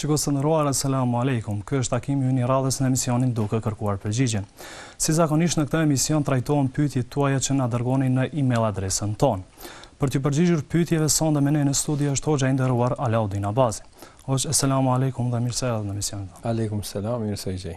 Shikues të nderuar, As-Salamu Alejkum. Ky është takimi ynë i radhës në emisionin Duke kërkuar përgjigjen. Si zakonisht në këtë emision trajtohen pyetjet tuaja që na dërgoni në email adresën tonë. Për t'ju përgjigjur pyetjeve sonte me ne në studio është hoxha i nderuar Alaudin Abazi. Hoxhë, As-Salamu Alejkum dhe mirë se erdhët në emisionin tonë. Alejkum Selam, mirë se gjej.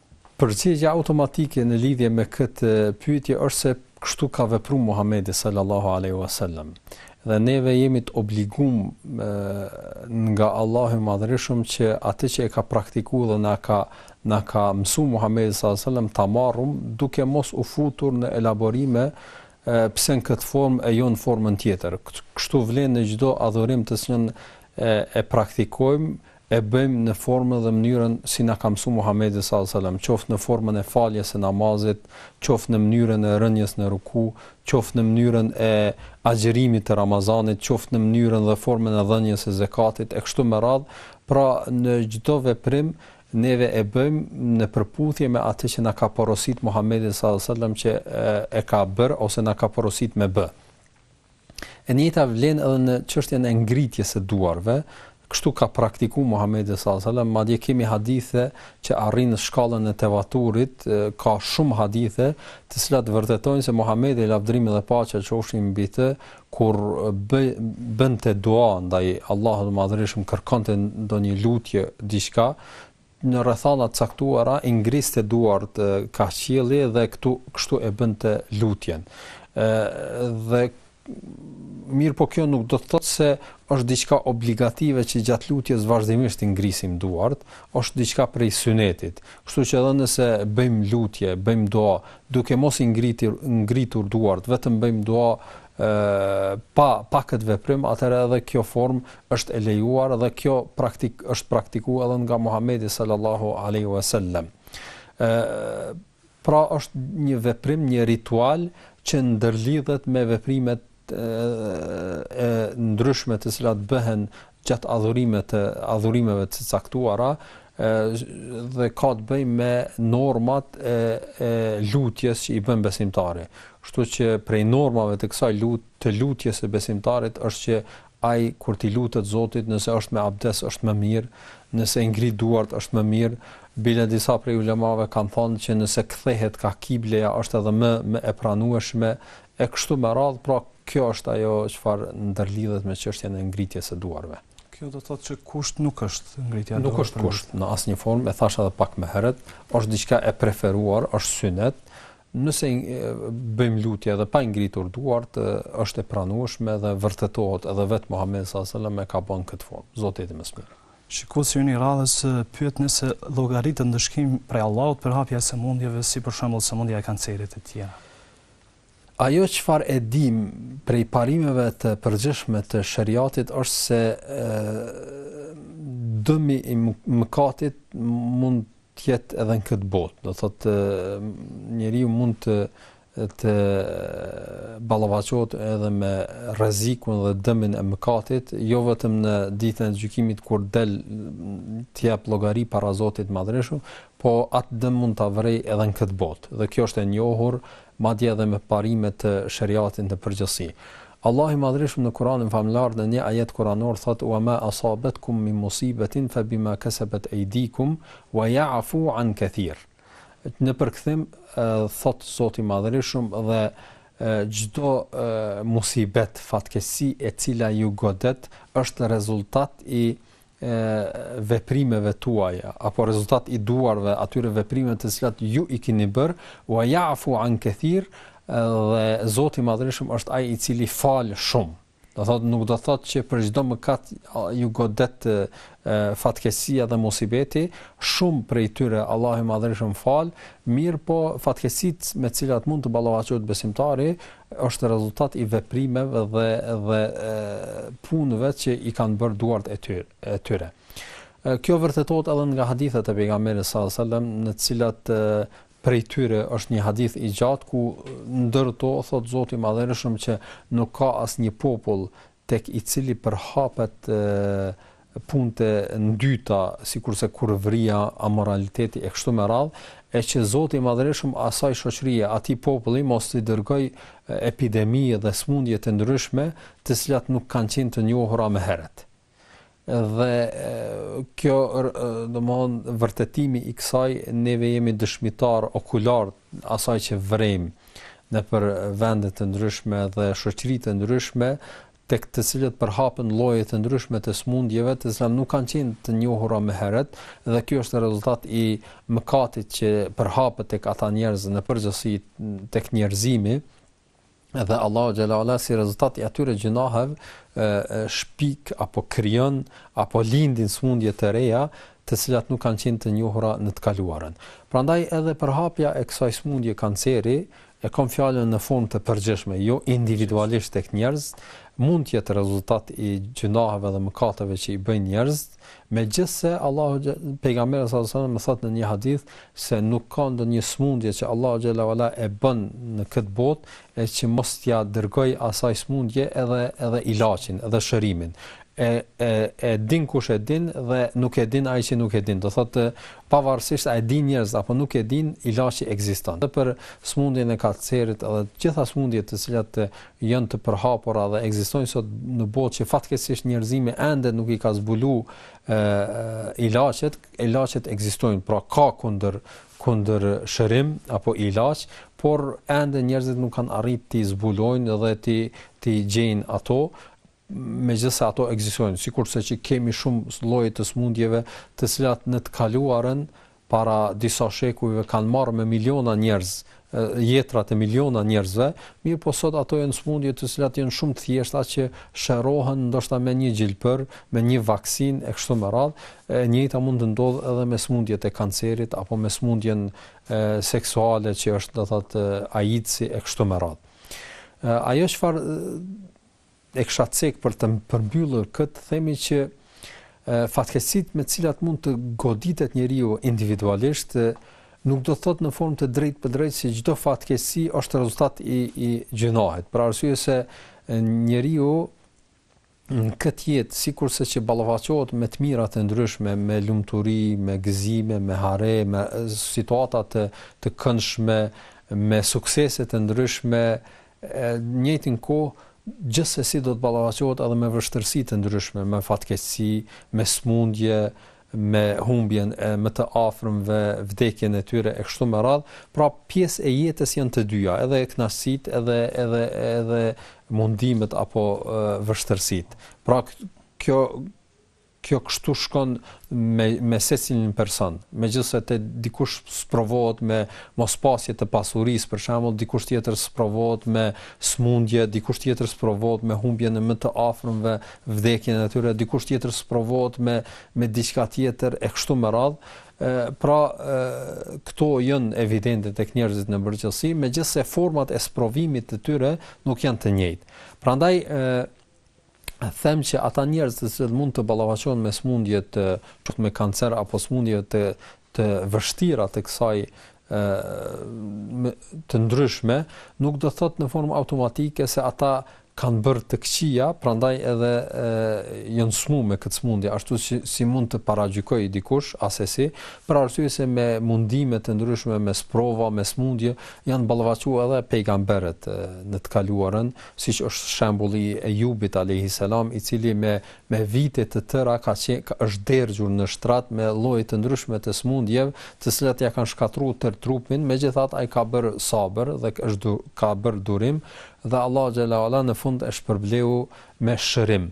Përgjigja automatike në lidhje me këtë pyetje është se kështu ka vepru Muhamedi sallallahu alejhi ua sellem. Dhe neve jemi të obligum nga Allahu i Madhërishëm që atë që e ka praktiku dhe na ka na ka mësu Muhamedi sallallahu alejhi ua sellem ta marrim duke mos u futur në elaborime pse në këtë formë e jo në formën tjetër. Kështu vlen në çdo adhurim të cilën e e praktikojmë e bëjmë në formën dhe mënyrën si na ka mësu Muhamedi sal selam, qoftë në formën e faljes së namazit, qoftë në mënyrën e rënies në ruku, qoftë në mënyrën e agjërimit të Ramazanit, qoftë në mënyrën dhe formën e dhënies së zekatit e kështu me radhë, pra në çdo veprim neve e bëjmë në përputhje me atë që na ka porositur Muhamedi sallallahu alajhi wasallam që e, e ka bërë ose na ka porositur me bë. E njëjta vlen edhe në çështjen e ngritjes së duarve, kështu ka praktiku Muhamedi sallallahu alajhi wasallam, madje kemi hadithe që arrijnë në shkallën e tevaturit, ka shumë hadithe, të cilat vërtetojnë se Muhamedi lavdërimi dhe paqja qofshin mbi të, kur bënte dua ndaj Allahut të Madhërishëm, kërkonte ndonjë lutje, diçka, Në rrethana të caktuara i ngriste duart ka qielli dhe këtu kështu e bënte lutjen. Ë dhe mirëpo kjo nuk do të thotë se është diçka obligative që gjatë lutjes vazhdimisht t'i ngrisim duart, është diçka prej synetit. Kështu që edhe nëse bëjmë lutje, bëjmë dua, duke mos i ngritur ngritur duart, vetëm bëjmë dua pa pa këtë veprim, atëherë edhe kjo formë është e lejuar dhe kjo praktik është praktiku edhe nga Muhamedi sallallahu alaihi wasallam. ë Pra është një veprim, një ritual që ndërlidhet me veprimet e ndryshme të cilat bëhen gjatë adhurimeve të adhurimeve të caktuara dhe ka të bëjë me normat e, e lutjes që i bën besimtari. Kështu që prej normave të kësaj lut, të lutjes së besimtarit është që ai kur t'i lutet Zotit, nëse është me abdes është më mirë, nëse i ngri duart është më mirë. Bile disa prej ulemave kanë thënë që nëse kthehet ka kibleja është edhe më më e pranueshme E kështu me radhë, pra kjo është ajo çfarë ndërlidhet me çështjen e ngritjes së duarve. Kjo do të thotë që kusht nuk është ngritja e duarve. Nuk është kusht në asnjë formë, e thashë edhe pak më herët, është diçka e preferuar, është synet. Nëse bëjmë lutje edhe pa ngritur duart, është e pranueshme dhe vërtetohet edhe vetë Muhamedi sallallahu alajhi wasallam e ka bën këtë formë. Zoti i di më së miri. Shikuesi ynë i radhës pyet nëse llogaritet ndëshkim prej Allahut përhapja e sëmundjeve si për shembull sëmundja e kancerit e tjera. Ajo çfarë e dimë prej parimeve të përgjithshme të Sheriatit është se dëmi i mëkatit mund të jetë edhe në këtë botë. Do thotë njeriu mund të të ballafaqohet edhe me rrezikun dhe dëmin e mëkatit, jo vetëm në ditën e gjykimit kur del të jap llogari para Zotit të Madhërishëm, Po atë dëm mund ta vërejë edhe në këtë botë, dhe kjo është e njohur, madje edhe me parime të sheriatit në përgjithësi. Allahu i Madhërishëm në Kuranin famëlartë në një ajet kuranor thotë, Wa ma asabetkum min musibetin fa bima kesebet ejdikum, wa ya'fu an kathir. Në përkthim, thotë Zoti i Madhërishëm dhe çdo musibet, fatkeqësi e cila ju godet është rezultat i e veprimeve tuaja apo rezultat i duarve atyre veprimeve të cilat ju i keni bërë wa ya'fu an kathir dhe Zoti i Madhërishëm është ai i cili fal shumë do thot nuk do thot që për çdo mëkat ju godet fatkeqësia dhe musibeti shumë prej tyre Allahu i Madhërishëm fal mirëpo fatkeqësitë me të cilat mund të ballafaqohet besimtari është rezultat i veprimeve dhe dhe punëve që i kanë bërë duart e tyre e tyre kjo vërtetohet edhe nga hadithet e pejgamberit sallallahu alajhi wasallam në të cilat prej tyre është një hadith i gjatë ku ndër to thot Zoti i Madhërishëm që nuk ka asnjë popull tek i cili përhapet punët e ndyta, sikurse kurvëria, amoraliteti e kështu me radhë, e që Zoti i Madhërishëm asaj shoqërie, atij populli mos t'i dërgojë epidemi dhe smundje të ndryshme, të cilat nuk kanë qenë të njohura më herët. Dhe kjo, domthon, vërtetimi i kësaj neve jemi dëshmitar okular asaj që vrejmë nëpër vende të ndryshme dhe shoqëri të ndryshme tek të cilat përhapen lloje të ndryshme të sëmundjeve të cilat nuk kanë qenë të njohura më herët dhe kjo është rezultat i mëkatit që përhapet tek ata njerëz në përgjithësi tek njerëzimi dhe Allahu xhelle ala si rezultat i atyre gjynaheve shpik apo krijon apo lindin smundje të reja të cilat nuk kanë qenë të njohura në të kaluarën. Prandaj edhe përhapja e kësaj smundje kanceri e kam fjalën në formë të përgjithshme, jo individualisht tek njerëz, mund të jetë rezultat i gjynaheve dhe mëkateve që i bëjnë njerëzit, Megjithëse Allahu pejgamberi sallallahu alajhi wasallam thotë në një hadith se nuk ka ndonjë smundje që Allahu xhelle ve ala e bën në këtë botë e që mos t'ia dërgojë asaj smundje edhe edhe ilaçin, edhe shërimin. E e e din kush e din dhe nuk e din ai që nuk e din. Do thotë pavarësisht a e din njerëzit apo nuk e din, ilaçi ekziston. Dhe për smundjen e kancerit edhe gjitha smundjet të cilat janë të përhapura dhe ekzistojnë sot në botë që fatkeqësisht njerëzimi ende nuk i ka zbulu ë ilaçet, ilaçet ekzistojnë, pra ka kundër kundër shërim apo ilaç, por ende njerëzit nuk kanë arritë t'i zbulojnë dhe të t'i gjejnë ato, megjithëse ato ekzistojnë, sikurse që kemi shumë lloje të sëmundjeve, të cilat në të kaluarën para disa shekujve kanë marrë me miliona njerëz, jetërat e miliona njerëzve, mirëpo sot ato janë sëmundje të cilat janë shumë të thjeshta që shërohen ndoshta me një gjilpërë, me një vaksinë e kështu me radhë, e njëjta mund të ndodhë edhe me sëmundjet e kancerit apo me sëmundjen seksuale që është do thotë AIDS-i e kështu me radhë. Ajo çfarë e kisha cek për të përmbyllur këtë temë që fatkeqësitë me të cilat mund të goditet njeriu individualisht nuk do të thotë në formë të drejtpërdrejtë se çdo fatkeqësi është rezultat i i gjynahit. Për arsye se njeriu në këtë jetë sikurse që ballafaqohet me të mira të ndryshme, me lumturi, me gëzime, me hare, me situata të të këndshme, me suksese të ndryshme, Në njëjtën kohë, gjithsesi do të ballafaqohet edhe me vështirësi të ndryshme, me fatkeqësi, me smundje, me humbjen e më të afërmve, vdekjen e tyre e kështu me radhë, pra pjesë e jetës janë të dyja, edhe kënaqësitë edhe edhe edhe mundimet apo vështirësitë. Pra kjo Kjo kështu shkon me me secilin person. Megjithëse te dikush sprovohet me mospasje të pasurisë, për shembull, dikush tjetër sprovohet me smundje, dikush tjetër sprovohet me humbjen e më të afërmve, vdekjen e tyre, dikush tjetër sprovohet me me diçka tjetër e kështu me radhë. Ë pra ë këto janë evidente tek njerëzit në përgjithësi, megjithëse format e sprovimit të tyre nuk janë të njëjtë. Prandaj ë them që ata njerëz të cilët mund të ballafaqohen me smundje të qoftë me kancer apo sëmundje të të vështira të kësaj ë të ndryshme, nuk do thotë në formë automatike se ata kanë bërë të këqija, prandaj edhe e, janë smu me këtë smundje, ashtu si, si mund të paragjykojë dikush, asesi, për arsye se me mundime të ndryshme, me sprova, me smundje, janë ballafaqu edhe pejgamberet në të kaluarën, siç është shembulli i Ejubit alejhi selam i cili me me vite të tëra ka qe ka është dergjur në shtrat me lloje të ndryshme të smundjeve të cilat ja kanë shkatrru tërë trupin megjithatë ai ka bërë sabër dhe është du, ka bërë durim dhe Allahu xhelle ve ala në fund e shpërbleu me shërim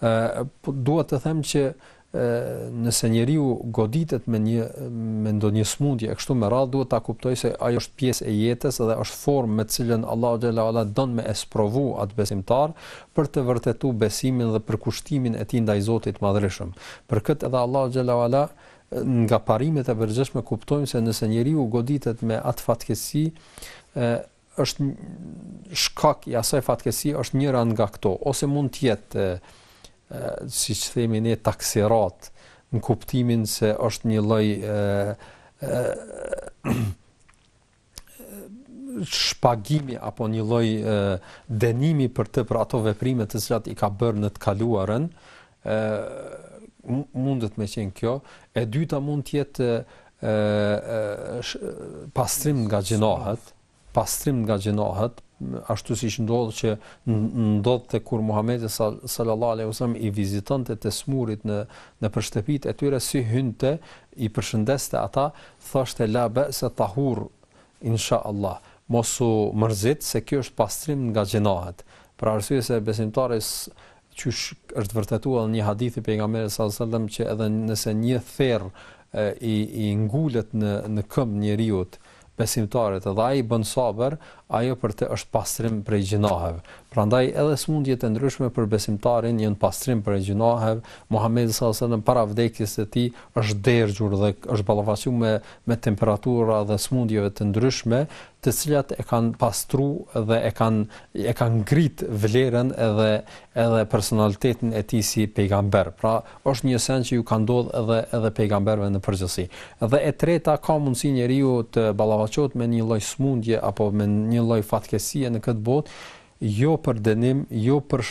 ë dua të them që Nëse njeriu goditet me një me ndonjë smundje e kështu me radhë, duhet ta kuptojë se ajo është pjesë e jetës dhe është formë me të cilën Allahu xhelle ve ala don me e sprovu atë besimtar për të vërtetuar besimin dhe përkushtimin e tij ndaj Zotit të Madhërishëm. Për këtë edhe Allahu xhelle ve ala nga parimet e përgjithshme kuptojmë se nëse njeriu goditet me atë fatkesi, është shkak i asaj fatkesi është njëra nga këto ose mund të jetë siç themi ne taksirat në kuptimin se është një lloj shpagimi apo një lloj dënimi për të për ato veprime të cilat i ka bërë në të kaluarën Ë mundet me qenë kjo, e dyta mund të jetë ë pastrim nga gjynahet, pastrim nga gjynahet, ashtu siç ndodh që ndodhte kur Muhamedi sallallahu alaihi wasallam i vizitonte të smurit në nëpër shtëpit e tyre si hynte i përshëndeste ata thoshte la be'se tahur inshallah mos u mërzit se kjo është pastrim nga gjynahet për arsye se besimtari siç është vërtetuar një hadith i pejgamberit sallallahu alajhi wasallam që edhe nëse një therr i i ngulet në në këmbë njeriut besimtarit dhe ai bën sabër, ajo për të është pastrim prej gjynahev. Prandaj edhe smundjet e ndryshme për besimtarin janë pastrim prej gjynahev. Muhamedi sallallahu alajhi wasallam para vdekjes së tij është dergjur dhe është ballafaqu me me temperatura dhe smundjeve të ndryshme, të cilat e kanë pastru dhe e kanë e kanë ngrit vlerën edhe edhe personalitetin e tij si pejgamber. Pra, është një send që ju ka ndodhur edhe edhe pejgamberëve në përgjithësi. Dhe e treta, ka mundësi njeriu të ballafaqohet me një lloj smundje apo me një lloj fatkesie në këtë botë, jo për dënim, jo për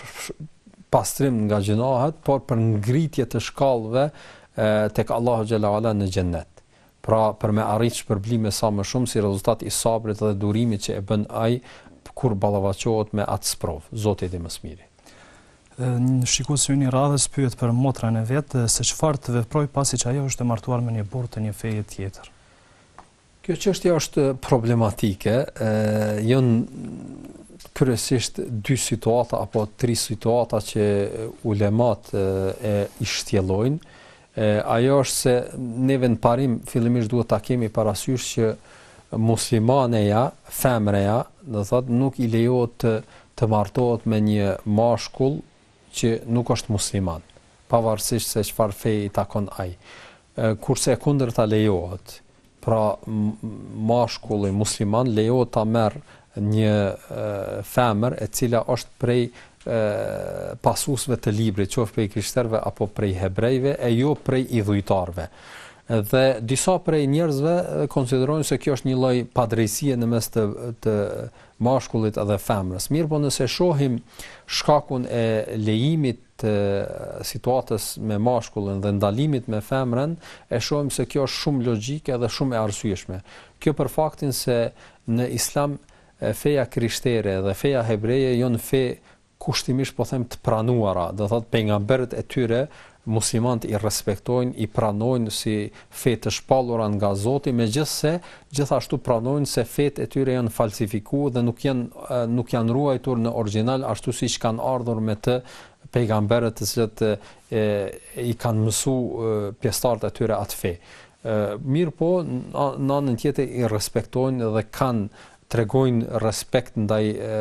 pastrim nga gjynahet, por për ngritje të shkallëve tek Allahu xhelle ve ala në xhennet. Pra, për me arrit shpërblime sa më shumë si rezultat i sabrit dhe durimit që e bën ai kur ballafaqohet me atë sprovë. Zoti i di më së miri. Një shikues i radhës pyet për motrën e vet, se çfarë të veproj pasi që ajo është e martuar me një burrë të një feje tjetër. Kjo çështje është problematike, ë janë kryesisht dy situata apo tri situata që ulematë i shtjellojnë. E, ajo është se neve në parim fillimisht duhet ta kemi parasysh që muslimaneja, femreja, do thot nuk i lejohet të të martohet me një mashkull që nuk është musliman, pavarësisht se çfarë fe i takon ai. Kurse e kundërta lejohet. Pra mashkulli musliman lejohet ta merr një femër e cila është prej pasuesve të librit, qoftë prej krishterëve apo prej hebrejve e jo prej idhujtarëve. Dhe disa prej njerëzve konsiderojnë se kjo është një lloj padrejtësie në mes të të mashkullit dhe femrës. Mirpo nëse shohim shkakun e lejimit të situatës me mashkullin dhe ndalimit me femrën, e shohim se kjo është shumë logjike dhe shumë e arsyeshme. Kjo për faktin se në Islam feja krishtere dhe feja hebreje janë fe kushtimisht po them të pranuara, do thot pejgamberët e tyre muslimanët i respektojnë, i pranojnë si fe të shpallura nga Zoti, megjithëse gjithashtu pranojnë se fetë e tyre janë falsifiku dhe nuk janë nuk janë ruajtur në origjinal ashtu siç kanë ardhur me të pejgamberët të cilët e, i kanë mësu pjestarët e tyre atë fe. E, mirë po, në anën tjetër i respektojnë dhe kanë tregojnë respekt ndaj e,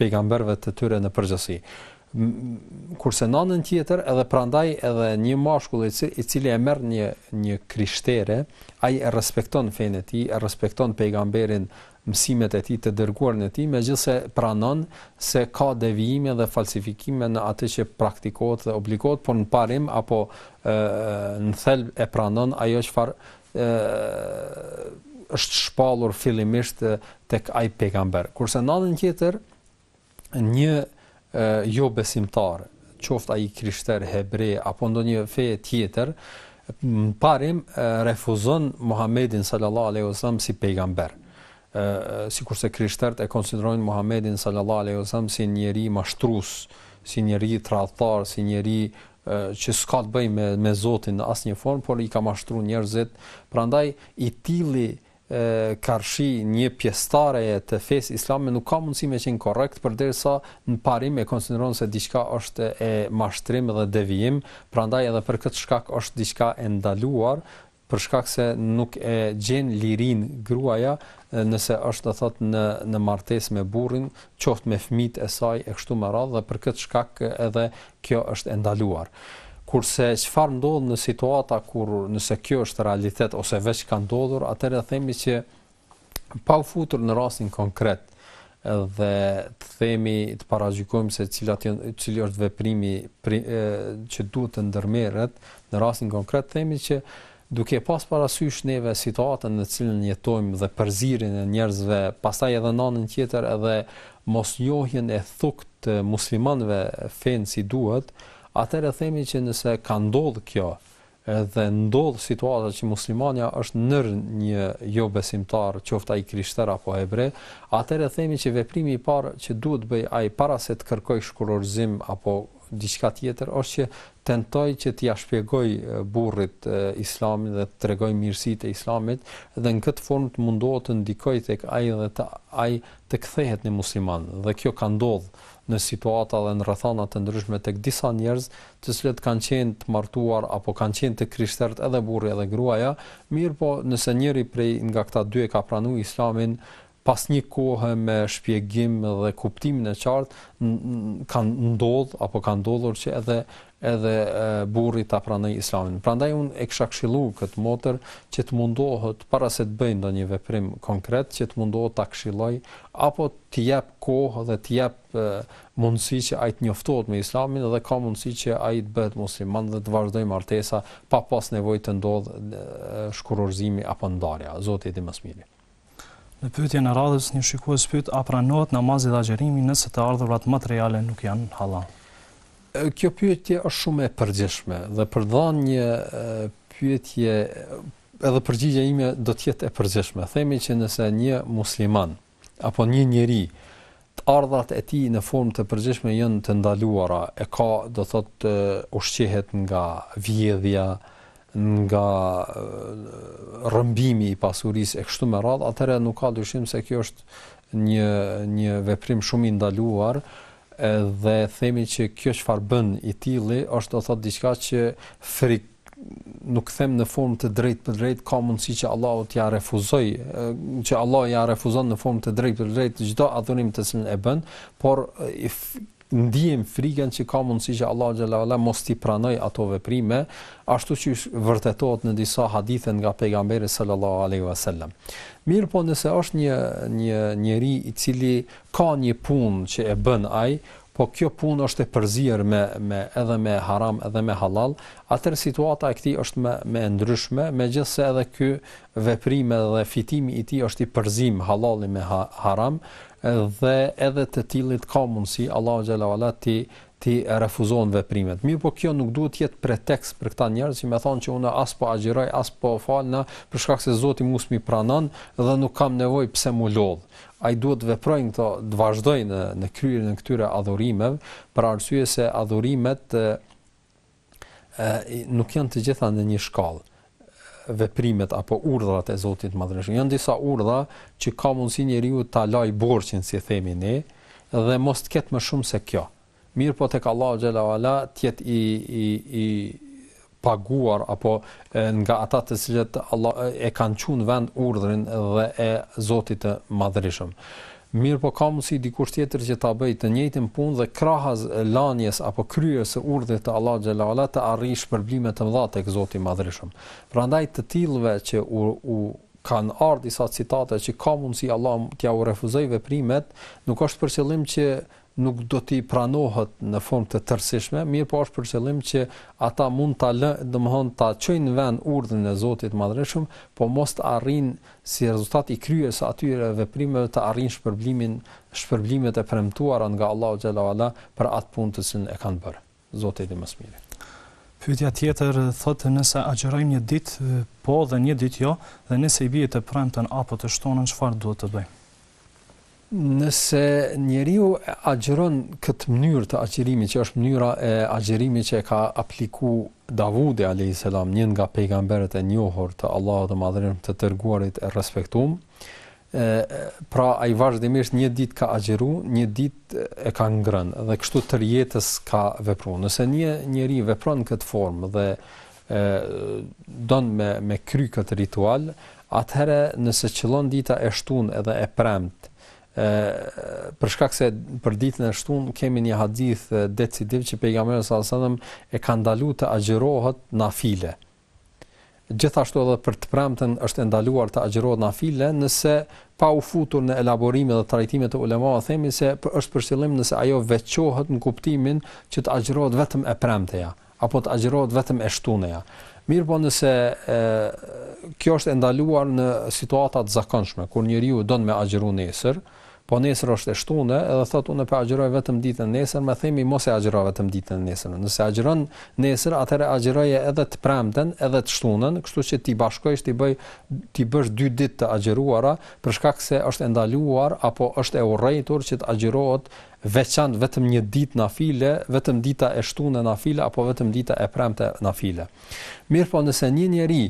pejgamberëve të tyre në përgjithësi. kurse në anën tjetër edhe prandaj edhe një mashkull i cili e merr një një krishtere, ai e respekton fenë e tij, e respekton pejgamberin, mësimet e tij të dërguarin e tij, megjithëse pranon se ka devijime dhe falsifikime në atë që praktikohet dhe obligohet, por në parim apo ë në thelb e pranon ajo çfarë ë është shpallur fillimisht tek ai pejgamber. Kurse në anën tjetër, një jo besimtar, qoftë ai krishter, hebre apo ndonjë fe tjetër, në parim refuzon Muhammedin sallallahu alaihi wasallam si pejgamber. Ëh sikurse krishterët e konsiderojnë Muhammedin sallallahu alaihi wasallam si njeri mashtrues, si njeri tradhtar, si njeri që s'ka të bëjë me me Zotin në asnjë formë, por i ka mashtru njerëzit. Prandaj i tilli karshi një pjesëtare të fesë islame nuk ka mundësi me qenë korrekt përderisa në parim e konsideron se diçka është e mashtrim dhe devijim, prandaj edhe për këtë shkak është diçka e ndaluar, për shkak se nuk e gjen lirinë gruaja nëse është do thotë në në martesë me burrin, qoftë me fëmijët e saj e kështu me radhë dhe për këtë shkak edhe kjo është e ndaluar. Kurse çfarë ndodh në situata kur nëse kjo është realitet ose veç ka ndodhur, atëherë themi që pa u futur në rastin konkret dhe të themi të paragjykojmë se cilat janë cili është veprimi pri, e, që duhet të ndërmerret në rastin konkret themi që Duke e pas parasysh neve situatën në të cilën jetojmë dhe përzierjen e njerëzve, pastaj edhe në anën tjetër edhe mosnjohjen e thuktë të muslimanëve fenë si duhet, atëherë themi që nëse ka ndodhë kjo dhe ndodh situata që muslimanja është nën një jobesimtar, qoftë ai krishter apo hebre, atëherë themi që veprimi i parë që duhet të bëjë ai para se të kërkojë shkurorëzim apo diçka tjetër është që të tentojë që t'ia shpjegojë burrit islamin dhe të tregojë mirësitë e islamit dhe në këtë formë të mundohet të ndikojë tek ai dhe të ai të kthehet në musliman dhe kjo ka ndodhur në situata dhe në rrethana të ndryshme tek disa njerëz të cilët kanë qenë të martuar apo kanë qenë të krishterët edhe burri edhe gruaja mirëpo nëse njëri prej nga këta dy e ka pranuar islamin pas një kohe me shpjegim dhe kuptimin e qartë kanë ndodh apo kanë ndodhur që edhe edhe burri ta pranojë islamin. Prandaj unë e kisha këshilluar këtë motër që të mundohet para se të bëjë ndonjë veprim konkret që të mundohet ta këshillojë apo t'i japë kohë dhe t'i japë mundësi që ai të njoftohet me islamin dhe ka mundësi që ai të bëhet musliman dhe të vazhdojë martesa pa pas nevojë të ndodhë shkurorzimi apo ndarja. Zoti e di më së miri. Në pyetjen e radhës, një shikues pyet a pranohet namazi dhe agjërimi nëse të ardhurat materiale nuk janë hallall? Kjo pyetje është shumë e përgjithshme dhe për të dhënë një pyetje edhe përgjigja ime do të jetë e përgjithshme. Themi që nëse një musliman apo një njeri Të ardhat e tij në formë të përgjithshme janë të ndaluara, e ka, do thotë ushqehet nga vjedhja, nga rrëmbimi i pasurisë e kështu me radhë, atëherë nuk ka dyshim se kjo është një një veprim shumë i ndaluar dhe themi që kjo çfarë bën i tilli është do thotë diçka që frik nuk them në formë të drejtpërdrejtë, ka mundësi që Allahu t'ia refuzojë, që Allahu ia refuzon në formë të drejtpërdrejtë çdo adhurim të cilin e bën, por ndiem frikën që ka mundësi që Allahu xhalla ualla mos t'i pranoj ato veprime, ashtu si vërtetohet në disa hadithe nga pejgamberi sallallahu alaihi wasallam. Mirëpo nëse është një një njeri i cili ka një punë që e bën ai, Po kjo punë është e përzier me me edhe me haram edhe me hallall, atëherë situata e këtij është më e ndryshme, megjithëse edhe ky veprim dhe fitimi i tij është i përzim, hallalli me ha, haram dhe edhe të tillit ka mundësi Allahu xhala wala t'i t'i refuzon veprimet. Mirëpo kjo nuk duhet të jetë pretekst për këta njerëz që me thanë që unë as po agjiroj, as po falna, për shkak se Zoti mos m'i pranon dhe nuk kam nevojë pse m'u lodh. Ai duhet t'i veprojë këto, të vazhdojë në kryerjen e këtyre adhurimeve, për arsye se adhurimet e, nuk janë të gjitha në një shkallë veprimet apo urdhrat e Zotit të Madhërishëm. Janë disa urdhra që ka mundësi njeriu ta laj borxhin, si themi ne, dhe mos të ketë më shumë se kjo. Mirëpo tek Allahu xhalla uala të jetë i i i paguar apo nga ata të cilët Allah e kanë çu në vend urdhrin dhe e Zotit të Madhërishëm. Mirëpo ka mundësi dikush tjetër që ta bëjë të njëjtën punë dhe krahas lanjes apo kryerjes së urdhrit të Allah xhalla uala të arrijë shpërblime të mëdha tek Zoti i Madhërishëm. Prandaj të tillëve që u, u kanë ardhë disa citate që ka mundësi Allah t'ia u refuzojë veprimet, nuk është për qëllim që nuk do t'i pranohet në formë të tërësishme, mirëpo është për qëllim që ata mund ta lë, domethënë ta çojnë në vend urdhrin e Zotit të Madhërishëm, po mos të arrijnë si rezultat i kryerjes së atyre veprimeve të arrijnë shpërblimin, shpërblimet e premtuara nga Allahu xhalla ualla për atë punë të cilën e kanë bërë. Zoti di më së miri. Pyetja tjetër thotë nëse agjërojmë një ditë po dhe një ditë jo dhe nëse i bie të premten apo të shtunën çfarë duhet të bëjmë? Nëse njeriu agjëron këtë mënyrë të agjërimit që është mënyra e agjërimit që e ka apliku Davudi alayhis salam, një nga pejgamberët e njohur të Allahut të Madhërishëm të dërguarit e respektum, e pra ai vazhdimisht një ditë ka agjëru, një ditë e ka ngrën dhe kështu tër jetës ka vepru. Nëse një njeri vepron në këtë formë dhe e don me me kry këtë ritual, atëherë nëse qëllon dita e shtunë edhe e premtë, ë për shkak se për ditën e shtunë kemi një hadith decisiv që pejgamberi sallallahu alajhi wasallam e ka ndalu të agjërohet nafile Gjithashtu edhe për të premten është e ndaluar të agjërohet nafile nëse pa u futur në elaborime dhe trajtime të ulemave themi se është për qëllim nëse ajo veçohet në kuptimin që të agjërohet vetëm e premteja apo të agjërohet vetëm e shtuneja. Mirpo nëse e, kjo është e ndaluar në situata të zakonshme kur njeriu don me agjëru nesër, Po nesër osht e shtune edhe thot unë pe agjëroj vetëm ditën e nesërme themi mos e agjëro vetëm ditën e nesërme nëse agjëron nesër atëherë agjëroje edhe të premten edhe të shtunën kështu që t'i bashkojsh t'i bëj t'i bësh dy ditë të agjëruara për shkak se është e ndaluar apo është e urrejtur që të agjërohet veçan vetëm një ditë nafile vetëm dita e shtune nafile apo vetëm dita e premte nafile mirëpo nëse një njeri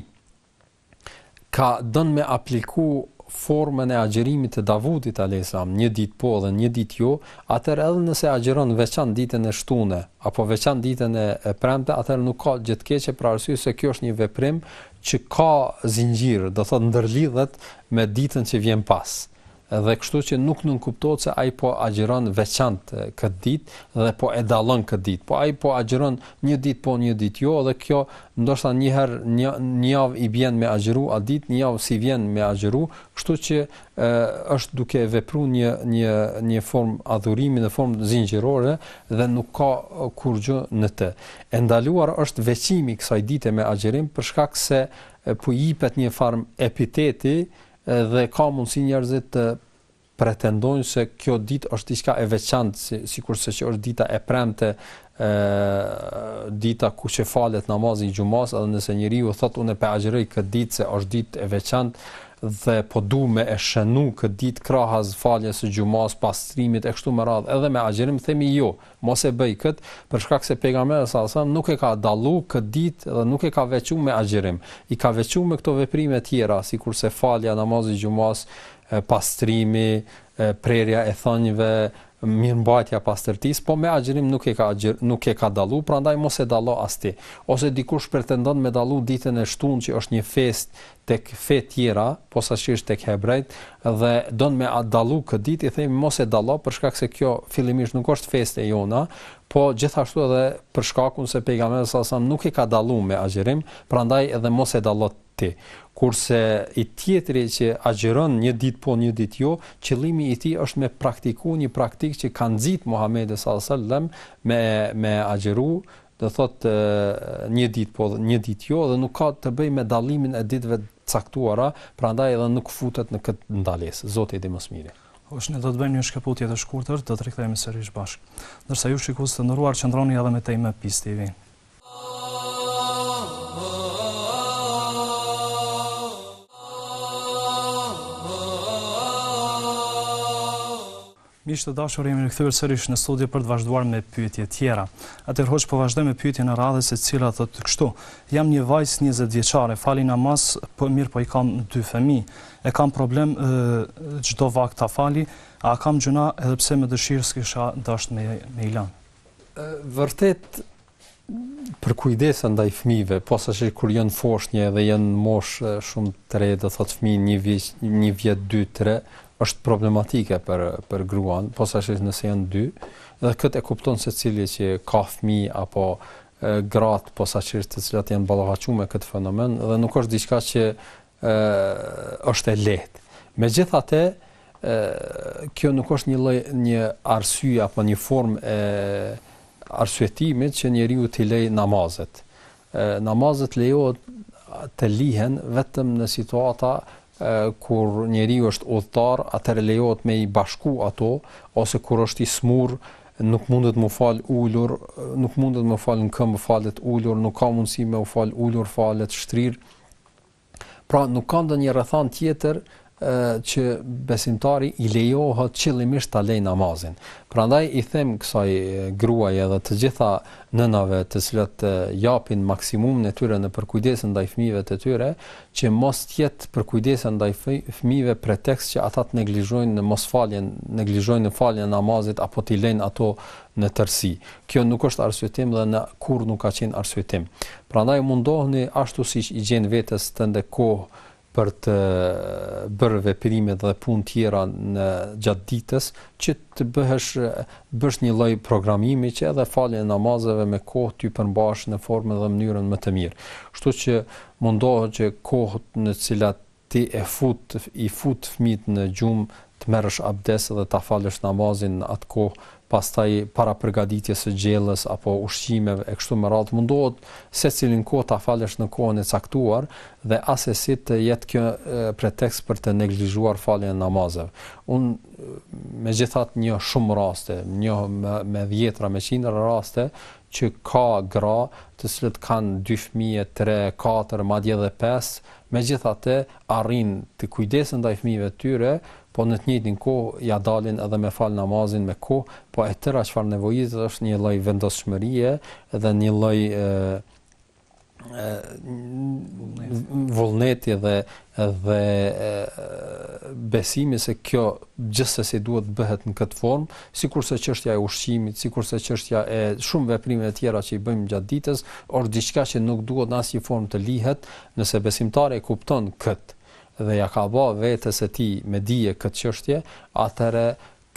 ka don me apliku formën e agjërimit të Davudit a.s. një ditë po dhe një ditë jo, atëherë edhe nëse agjëron veçan ditën e shtune, apo veçan ditën e e premte, atëherë nuk ka gjë të keqe për arsye se kjo është një veprim që ka zinxhir, do thotë ndërlidhet me ditën që vjen pas. Dhe kështu që nuk nënkuptohet se ai po agjëron veçantë këtë ditë dhe po e dallon këtë ditë. Po ai po agjëron një ditë po një ditë jo dhe kjo ndoshta një herë një, një javë i vjen me agjëru atë ditë, një javë s'i vjen me agjëru, kështu që e, është duke vepru një një një formë adhurimi në formë zinxhirore dhe nuk ka kurrgjë në të. E ndaluar është veçimi kësaj dite me agjërim për shkak se po i jepet një farm epiteti Dhe ka mundësi njerëzit të pretendojnë se kjo ditë është diçka e veçantë, si, sikurse që është dita e premte, ë dita ku që falet namazi i xhumas, edhe nëse njeriu thotë unë pe agjëroj këtë ditë se është ditë e veçantë dhe po du me e shënu këtë ditë krahas faljes së xhumas, pastrimit e kështu me radhë, edhe me agjërim themi jo, Mos e bëj këtë, për shkak se Pejgamberi sallallahu alajhi wasallam nuk e ka dallu këtë ditë dhe nuk e ka veçu me agjërim. I ka veçu me këto veprime tjera, sikurse falja e namazit xhumasë, pastrimi, prerja e thonjve, mirëmbajtja e pastërtisë, po me agjërim nuk e ka nuk e ka dallu, prandaj mos e dallo as ti. Ose dikush pretendon me dallu ditën e shtunë që është një festë tek fe tjera, posaçërisht tek hebrejt, dhe don me a dallu këtë ditë, i themi mos e dallo për shkak se kjo fillimisht nuk është festë e jona, po gjithashtu edhe për shkakun se pejgamberi sallallahu alajhi wasallam nuk e ka dallu me agjërim, prandaj edhe mos e dallo ti. Kurse i tjetri që agjëron një ditë po një ditë jo, qëllimi i tij është me praktiku një praktikë që ka nxit Muhamedi sallallahu alajhi wasallam me me agjëru do thotë një ditë po një ditë jo dhe nuk ka të bëjë me dallimin e ditëve të caktuara, prandaj edhe nuk futet në këtë ndalesë. Zoti i di më së miri. Hoxhë ne do të bëjmë një shkëputje të shkurtër, do të rikthehemi sërish bashkë. Ndërsa ju shikues të nderuar qëndroni edhe më tej me Peace TV. Miq të dashur, jemi rikthyer sërish në studio për të vazhduar me pyetjet tjera. Atëherë hoxhë po vazhdojmë me pyetjen e radhës e cila thotë kështu, Jam një vajzë njëzet vjeçare, fali namaz, po mirëpo i kam dy fëmijë. E kam problem çdo vakt ta fali, a kam gjynah edhe pse me dëshirë s'kisha dashtë me me i lanë. Vërtet për kujdesa ndaj fëmijëve, posaçërisht kur janë foshnje dhe janë në moshë shumë të re, do thotë fëmijë një vjet, dy, tre, është problematike për për gruan, posaçërisht nëse janë dy, dhe këtë e kupton secili që ka fëmijë apo gratë posaçërisht të cilat janë ballafaquar me këtë fenomen dhe nuk është diçka që është e lehtë. Megjithatë, kjo nuk është një lloj një arsye apo një formë e arsyetimit që njeriu të lejë namazet. Namazet lejohet të lihen vetëm në situata kur njeriu është udhëtar, atëherë lejohet me i bashku ato ose kur është i smur, nuk mundet me u fal ulur, nuk mundet me u fal në këmbë falet ulur, nuk ka mundësi me u fal ulur falet shtrirë. Pra nuk ka ndonjë rrethanë tjetër që besimtarit i lejohet qëllimisht ta lejë namazin. Prandaj i them kësaj gruaje dhe të gjitha nënave të cilat japin maksimumin e tyre në përkujdesën ndaj fëmijëve të tyre, që mos të jetë përkujdesa ndaj fëmijëve pretekst që ata të neglizhojnë në mosfaljen, neglizhojnë në faljen e namazit apo t'i lejnë ato në tërësi. Kjo nuk është arsyetim dhe në kurrë nuk ka qenë arsyetim. Prandaj mundohu ashtu siç i gjen vetes tënde kohë për të bërë veprimet dhe punë tjera në gjatë ditës që të bëhesh bësh një lloj programimi që edhe faljen e namazeve me kohë t'i përmbash në formën dhe mënyrën më të mirë. Kështu që mundohu që kohët në të cilat ti e fut i fut fëmijët në gjumë të merrësh abdes dhe ta falësh namazin atë kohë pastaj para përgatitjes së gjellës apo ushqimeve e kështu me radhë mundohu që secilën kohë ta falësh në kohën e caktuar dhe asesi të jetë kjo pretekst për të neglizhuar faljen e namazeve unë megjithatë njoh shumë raste jo me dhjetra me qindra raste që ka gra të cilët kanë dy fëmijë, tre, katër, madje dhe pesë, megjithatë arrijnë të kujdesen ndaj fëmijëve të tyre, po në të njëjtën kohë ja dalin edhe me fal namazin me kohë, po e tëra çfarë nevojitet është një lloj vendosmërie dhe një lloj vullneti dhe dhe besimi se kjo gjithsesi duhet të bëhet në këtë formë, sikurse çështja e ushqimit, sikurse çështja e shumë veprimeve të tjera që i bëjmë gjatë ditës, është diçka që nuk duhet në asnjë formë të lihet, nëse besimtari e kupton këtë dhe ja ka bë vetes e tij me dije këtë çështje, atëherë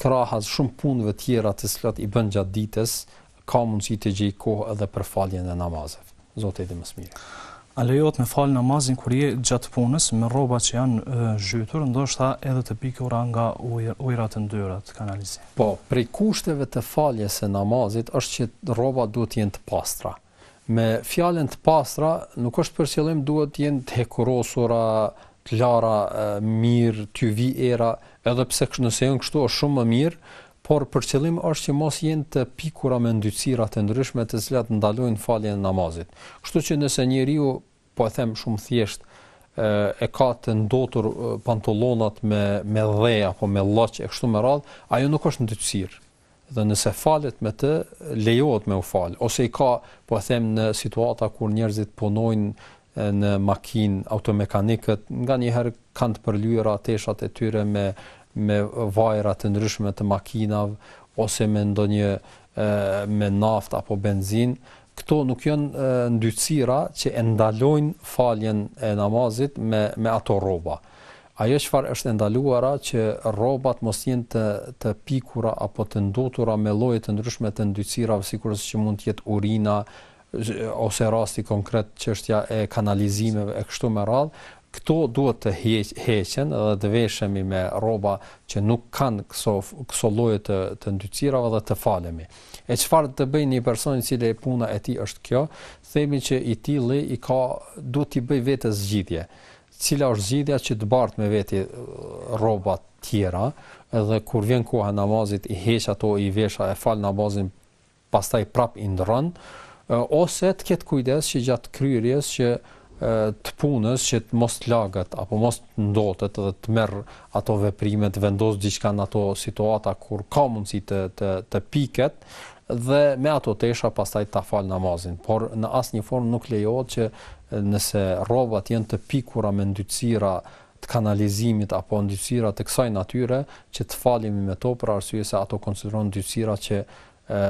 Krahas shumë punëve tjera të cilat i bën gjatë ditës, ka mundësi të gjejë kohë edhe për faljen e namazit. Zoti e di më së miri. A lejohet me fal namazin kur je gjatë punës me rroba që janë zhytur, ndoshta edhe të pikura nga ujërat e ndyra të kanalizimit? Po, prej kushteve të faljes së namazit është që rrobat duhet të jenë të pastra. Me fjalën të pastra nuk është për qëllim duhet të jenë të hekurosura, të lara, mirë, t'ju vi era, edhe pse nëse janë kështu është shumë më mirë, por për qëllim është që mos jenë të pikura me ndytësira të ndryshme të cilat ndalojnë faljen e namazit. Kështu që nëse njeriu, po e them shumë thjesht, e ka të ndotur pantollonat me me dhe apo me lloç e kështu me radhë, ajo nuk është ndytësirë. dhe nëse falet me të, lejohet me u fal, ose i ka, po e them në situata kur njerëzit punojnë në makinë, automekanikët nganjëherë kanë të përlyera teshat e tyre me me vajra të ndryshme të makinave ose me ndonjë me naftë apo benzinë, këto nuk janë ndytësira që e ndalojnë faljen e namazit me me ato rroba. Ajo çfarë është e ndaluara që rrobat mos jenë të të pikura apo të ndotura me lloje të ndryshme të ndytësirave sikurse që mund të jetë urina ose rasti konkret çështja e kanalizimeve e kështu me radhë, këto duhet të heqen dhe të veshemi me rroba që nuk kanë këso këso lloje të të ndytësirave dhe të falemi. E çfarë të bëjë një person i cili puna e tij është kjo, themi që i tilli i ka duhet t'i bëjë vetes zgjidhje. Cila është zgjidhja që të bartë me veti rroba të tjera dhe kur vjen koha namazit i heq ato i vesha e fal namazin pastaj prap i ndrron ose të ketë kujdes që gjatë kryerjes që të punës që të mos të laget, apo mos të ndotet dhe të marrë ato veprime, të vendosë diçka në ato situata kur ka mundësi të, të, të piket, dhe me ato tesha pastaj ta fal namazin, por në asnjë formë nuk lejohet që nëse rrobat janë të pikura me ndytësira të kanalizimit apo ndytësira të kësaj natyre që të falemi me to për arsye se ato konsiderohen ndytësira që e,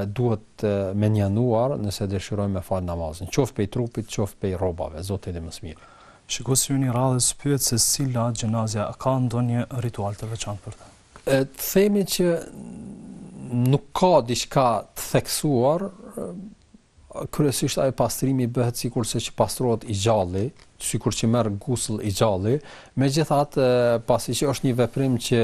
duhet të menjanuar nëse dëshirojmë të fal namazin, qoftë prej trupit, qoftë prej rrobave, Zoti e di më së miri. Shikuesi i radhës pyet se si lahet xhenazja, a ka ndonjë ritual të veçantë për të? E të themi që nuk ka diçka të theksuar, kryesisht ai pastrimi bëhet sikurse që pastrohet i gjalli, sikur që merr gusl i gjalli, megjithatë pasi që është një veprim që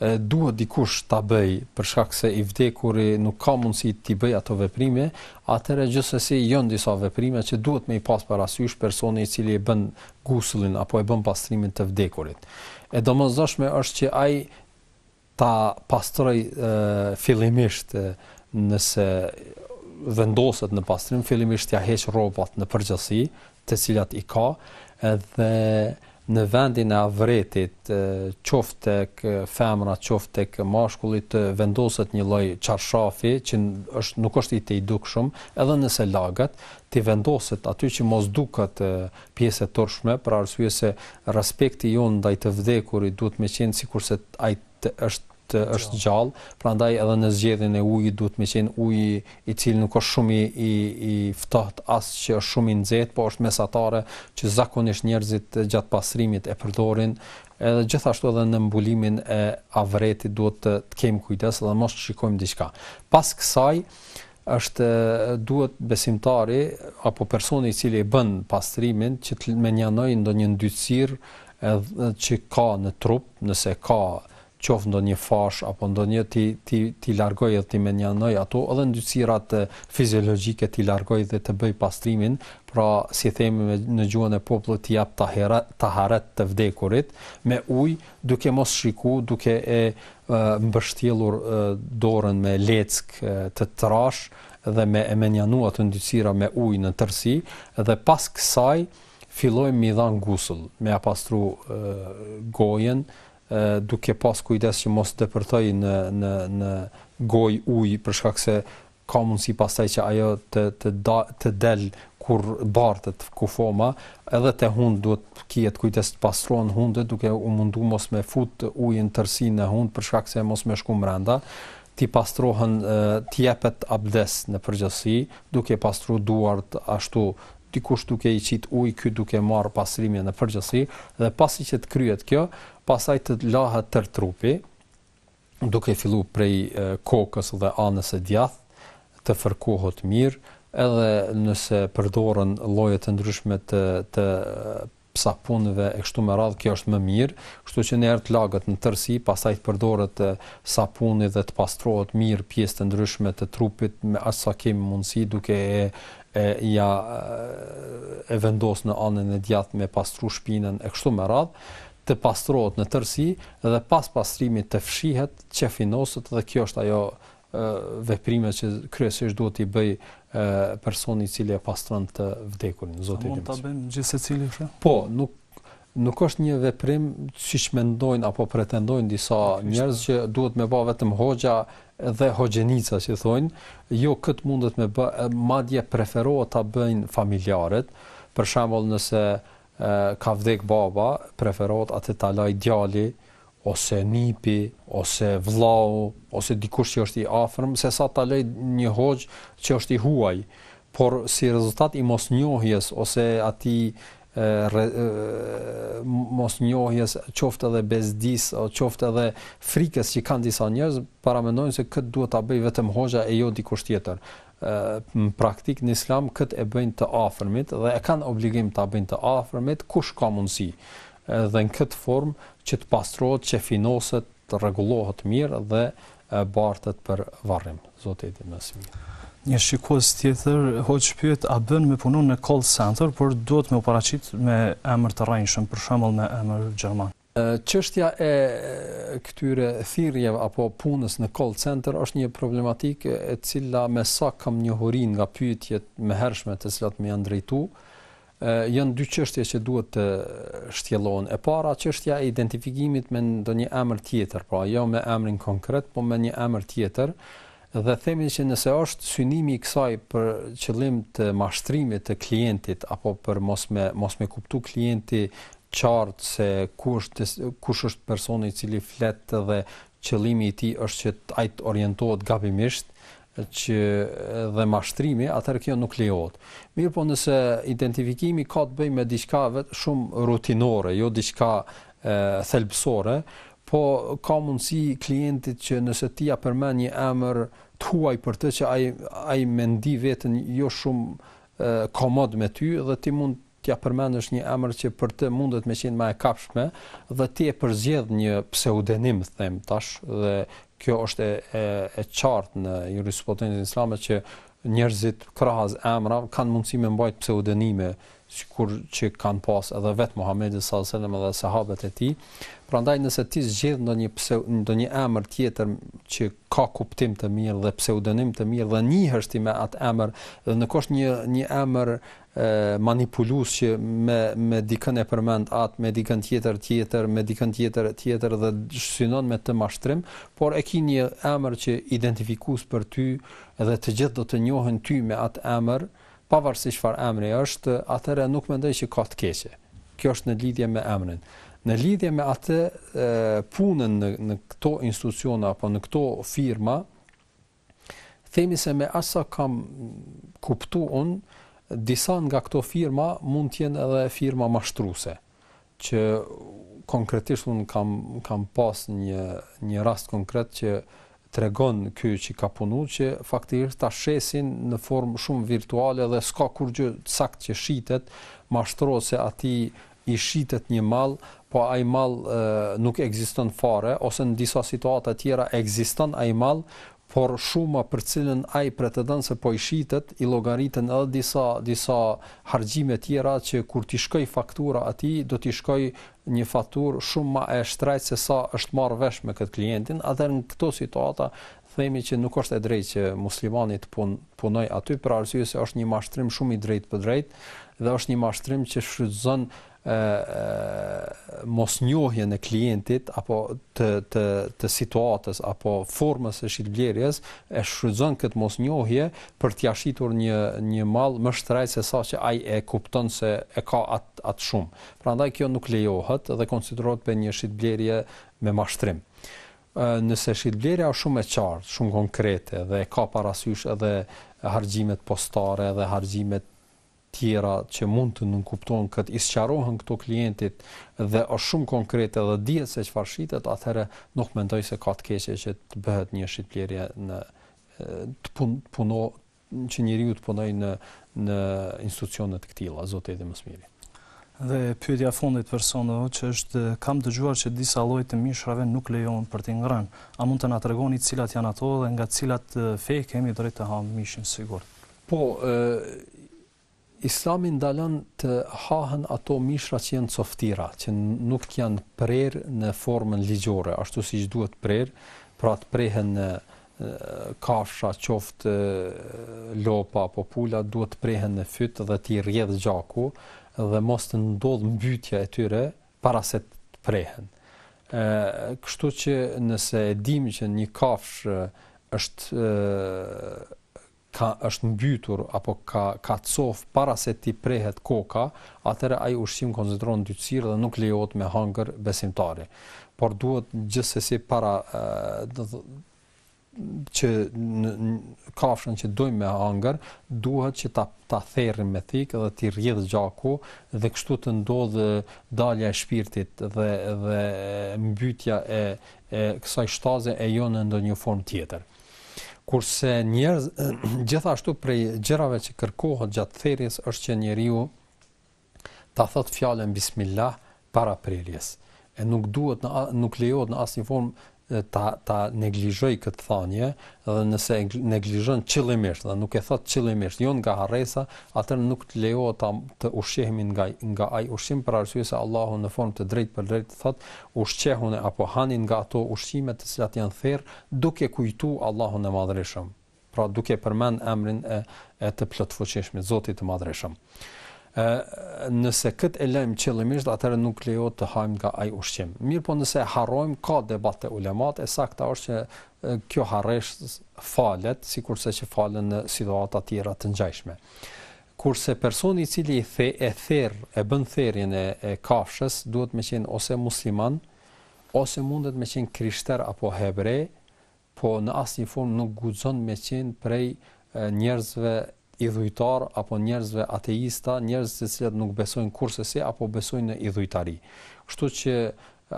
duhet dikush ta bëj për shkak se i vdekuri nuk ka mundësi t'i bëj ato veprime, atëherë gjithsesi janë disa veprime që duhet me i pas parasysh personi i cili e bën gusullin apo e bën pastrimin të vdekurit. E domosdoshme është që ai ta pastroj fillimisht nëse vendoset në pastrim, fillimisht ia heq rrobat në përgjithësi, të cilat i ka, edhe në vendin e avretit, qoftë tek femra, qoftë tek mashkulli të vendoset një lloj çarshafi që është nuk është i tejdukshëm, edhe nëse laget, t'i vendoset aty që mos duket pjesë e turpshme, për arsye se respekti jonë ndaj të vdekurit duhet me qenë sikurse ai të është të është gjallë, prandaj edhe në zgjedhjen e ujit duhet me qenë uji i cili nuk është shumë i i i ftohtë as që është shumë i nxehtë, po është mesatare që zakonisht njerëzit gjatë pastrimit e përdorin, edhe gjithashtu edhe në mbulimin e avretit duhet të, të kemi kujdes dhe mos të shikojmë diçka. Pas kësaj Është duhet besimtari apo personi i cili e bën pastrimin që të menjanojë ndonjë ndytësirë edhe që ka në trup, nëse ka qoftë ndonjë fashë apo ndonjë t'i t'i t'i largoj edhe t'i menjanoj ato edhe ndytësirat fiziologjike t'i largoj dhe të bëj pastrimin, pra si themi në gjuhën e popullit t'i jap taharet të vdekurit me ujë, duke mos shiku, duke e mbështjellur dorën me leckë të trashë dhe me e menjanu atë ndytësira me ujë në tërësi dhe pas kësaj fillojmë me i dhan gusull, me ia pastru gojen, duke pas kujdes që mos depërtoj në, në, në goj ujë, për shkak se ka mundësi pastaj që ajo të të da, të del kur bartet kufoma, edhe te hund duhet të kihet kujdes të pastrohen hundet duke u mundu mos me fut ujin tërësisht në hund për shkak se mos me shku mrenda t'i pastrohen t'i jepet abdes në përgjithësi duke pastru duart ashtu dikush duke i qit ujë ky duke marr pastrimin në përgjithësi dhe pasi që të kryhet kjo pastaj të lahet tër trupi duke fillu prej kokës dhe anës së djathtë, të fërkohet mirë, edhe nëse përdoren lloje të ndryshme të të sapunëve e kështu me radhë, kjo është më mirë, kështu që një herë të laget në tërësi, pastaj të përdoret sapuni dhe të pastrohet mirë pjesët e ndryshme të trupit me aq sa kemi mundësi duke e e ja e vendos në anën e djathtë me pastru shpinën e kështu me radhë, të pastrohet në tërësi dhe pas pastrimit të fshihet qefinoset dhe kjo është ajo veprime që kryesisht duhet t'i bëjë personi i cili e pastron të vdekurin zoti e di mund ta bëjmë gjithë secili kështu po nuk nuk është një veprim siç mendojnë apo pretendojnë disa njerëz që duhet me bë vetëm hoxha dhe hoxhanica si thonë jo kët mundet me bë madje preferohet ta bëjnë familjarët për shembull nëse ka vdek baba preferohet atë ta lajë djali ose nipi ose vllau ose dikush që është i afërm sesa ta lajë një hoxhë që është i huaj por si rezultat i mosnjohjes ose atij e, mosnjohjes qoftë edhe bezdisë qoftë edhe frikës që kanë disa njerëz paramendojnë se këtë duhet ta bëjë vetëm hoxha e jo dikush tjetër në praktikë në islam këtë e bëjnë të afërmit dhe e kanë obligim ta bëjnë të afërmit kush ka mundësi dhe në këtë formë që të pastrohet qefinoset të rregullohet mirë dhe bartet për varrim zoti e di më së miri një shikues tjetër hoxhë pyet a bën me punu në call center por duhet me u paraqit me emër të rrejshëm për shembull me emër gjerman Çështja e këtyre thirrjeve apo punës në call center është një problematikë e cila me sa kam njohuri nga pyetjet më hershme të cilat më janë drejtu, janë dy çështje që duhet të shtjellohen. E para çështja e identifikimit me ndonjë emër tjetër, pra jo me emrin konkret, por me një emër tjetër, Dhe themi që nëse është synimi i kësaj për qëllim të mashtrimit të klientit apo për mos me mos me kuptu klienti qartë se kush kush është personi i cili flet dhe qëllimi i tij është që ai të orientohet gabimisht që dhe mashtrimi, atëherë kjo nuk lejohet. Mirëpo nëse identifikimi ka të bëjë me diçka veç shumë rutinore, jo diçka thelbësore, po ka mundësi klientit që nëse ti ja përmend një emër të huaj për të që ai ai me ndi veten jo shumë komod me ty dhe ti mund t'ja përmendësh një emër që për të mundet me qenë më e kapshme dhe ti e përzgjedh një pseudonim them tash dhe kjo është e e, e qartë në jurisprudencën islame që njerëzit krahas emrave kanë mundësi me mbajt pseudonime sikur që kanë pas edhe vetë Muhamedi sallallahu alaihi wasallam dhe sahabët e tij. Prandaj nëse ti zgjedh ndonjë pse ndonjë emër tjetër që ka kuptim të mirë dhe pseudonim të mirë dhe njihesh ti me atë emër dhe nuk është një një emër manipulues që me me dikën e përmend atë me dikën tjetër tjetër me dikën tjetër tjetër dhe synon me të mashtrim, por e ki një emër që është identifikues për ty dhe të gjithë do të njohin ty me atë emër. pavarësisht çfarë emri është, atëherë nuk mendoj që ka të keqe. Kjo është në lidhje me emrin. Në lidhje me atë punën në në këto institucione apo në këto firma, themi se me aq sa kam kuptuar unë, disa nga këto firma mund të jenë edhe firma mashtruese. që konkretisht unë kam kam pas një një rast konkret që tregon ky që ka punu që faktikisht ta shesin në formë shumë virtuale dhe s'ka kurgjë sakt që shitet, mashtron se atij i shitet një mall, po ai mal nuk ekziston fare ose në disa situata tjera ekziston ai mall, por shuma për të cilën ai pretedon se po i shitet, i llogariten edhe disa, disa harxhime tjera që kur t'i shkojë faktura atij, do t'i shkojë një faturë shumë ma e shtrejtë se sa është marrë vesh me këtë klientin, atëherë në këto situata themi që nuk është e drejtë që muslimani të pun, punojë aty, për arsye se është një mashtrim shumë i drejtpërdrejtë, dhe është një mashtrim që shfrytëzon e mosnjohjen e klientit apo të të të situatës apo formës së shitblerjes e shfrytëzon këtë mosnjohje për t'ia shitur një një mall më shtrenjtë se sa që ai e kupton se e ka atë at shumë. Prandaj kjo nuk lejohet dhe konsiderohet për një shitblerje me mashtrim. Nëse shitblerja është shumë e qartë, shumë konkrete dhe e ka parasysh edhe harxhimet postare dhe harxhimet tjera që mund të nënkuptohen këtë i sqarohen këto klientit dhe është shumë konkrete dhe dihet se çfarë shitet atëherë nuk mendoj se ka të keqe që të bëhet një shitblerje në të pun, puno që njeriu të punojë në në institucione të këtilla Zoti e di më së miri. Dhe pyetja e fundit për sonte që është kam dëgjuar që disa lloje të mishrave nuk lejohen për të ngrënë. A mund të na tregoni cilat janë ato dhe nga cilat fe kemi drejt të hamë mishin e sigurt? Po, Islami ndalon të hahen ato mishra që janë coftira, që nuk janë prerë në formën ligjore, ashtu siç duhet prerë, pra të prehen kafsha, qoftë lopa apo pula, duhet të prehen në fyt dhe të rrjedh gjaku dhe mos të ndodh mbytja e tyre para se të prehen. Ë, kështu që nëse e dimë që një kafsh është ka është mbytur apo ka ka cof para se t'i prehet koka, atëherë ai ushqim konsiderohet ndytësirë dhe nuk lejohet me hangër besimtari. Por duhet gjithsesi para do që në kafshën që dojmë me hangër, duhet që ta ta therrim me thikë dhe t'i rrjedh gjaku dhe kështu të ndodh dalja e shpirtit dhe dhe mbytja e e kësaj shtaze e jo në ndonjë formë tjetër. Kurse gjithashtu prej gjërave që kërkohet gjatë therjes është që njeriu ta thot fjalën bismillah para prerjes. E nuk duhet në nuk lejohet në asnjë formë ta ta neglizhoj këtë thanje dhe nëse e neglizhon qëllimisht dhe nuk e thot qëllimisht jo nga harresa atëherë nuk lejohet ta të ushqehemi nga nga ai ushqim për arsye se Allahu në formë të drejtpërdrejtë thot ushqehuni apo hani nga ato ushqime të cilat janë therr Duke kujtu Allahun e Madhërishëm, pra duke përmend emrin e e të Plotfuqishmit, Zotit të Madhërishëm. Ë nëse këtë e lajm qëllimisht, atëherë nuk lejohet të hajmë nga ai ushqim. Mirpo nëse e harrojmë, ka debat te ulemat, e sakta është që kjo harresë falet, sikurse që falen në situata tjera të ngjashme. Kurse personi i cili the e therr, e bën therrjen e, e kafshës, duhet me qenë ose musliman, Ose mundet me qenë krishter apo hebre, po në asnjë formë nuk guxon me qenë prej njerëzve idhujtar apo njerëzve ateista, njerëz të cilët nuk besojnë kurrsesi apo besojnë në idhujtari. Kështu që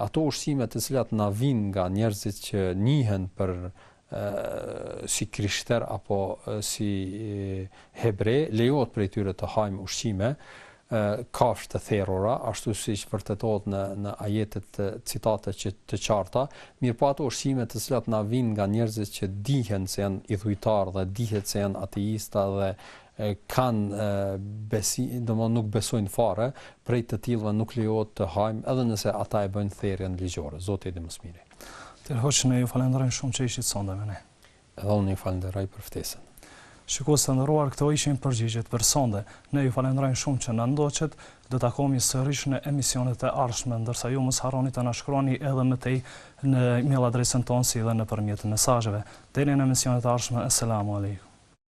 ato ushqime të cilat na vijnë nga njerëzit që njihen për si krishter apo si hebre, lejohet prej tyre të hajmë ushqime, kafsh të therura, ashtu siç vërtetohet në, në ajetet citate që të qarta, mirëpo ato ushqime të cilat na vijnë nga njerëzit që dihen se janë idhujtar dhe dihet se janë ateista dhe kanë besi, domethënë nuk besojnë fare, prej të tillëve nuk lejohet të hajmë edhe nëse ata e bëjnë therjen ligjore, Zoti e di më së miri. I nderuari hoxhë ne ju falenderojmë shumë që ishit sonde me ne. Edhe unë ju falenderoj për ftesën. Shikues të nderuar, këto ishin përgjigjet për sonde. Ne ju falenderojmë shumë që na ndoqët. Do të takohemi sërish në emisionet e ardhshme, ndërsa ju mos harroni të na shkruani edhe më tej në email adresën tonë si dhe nëpërmjet mesazheve. Deri në emisionet e ardhshme, esselamu alejkum.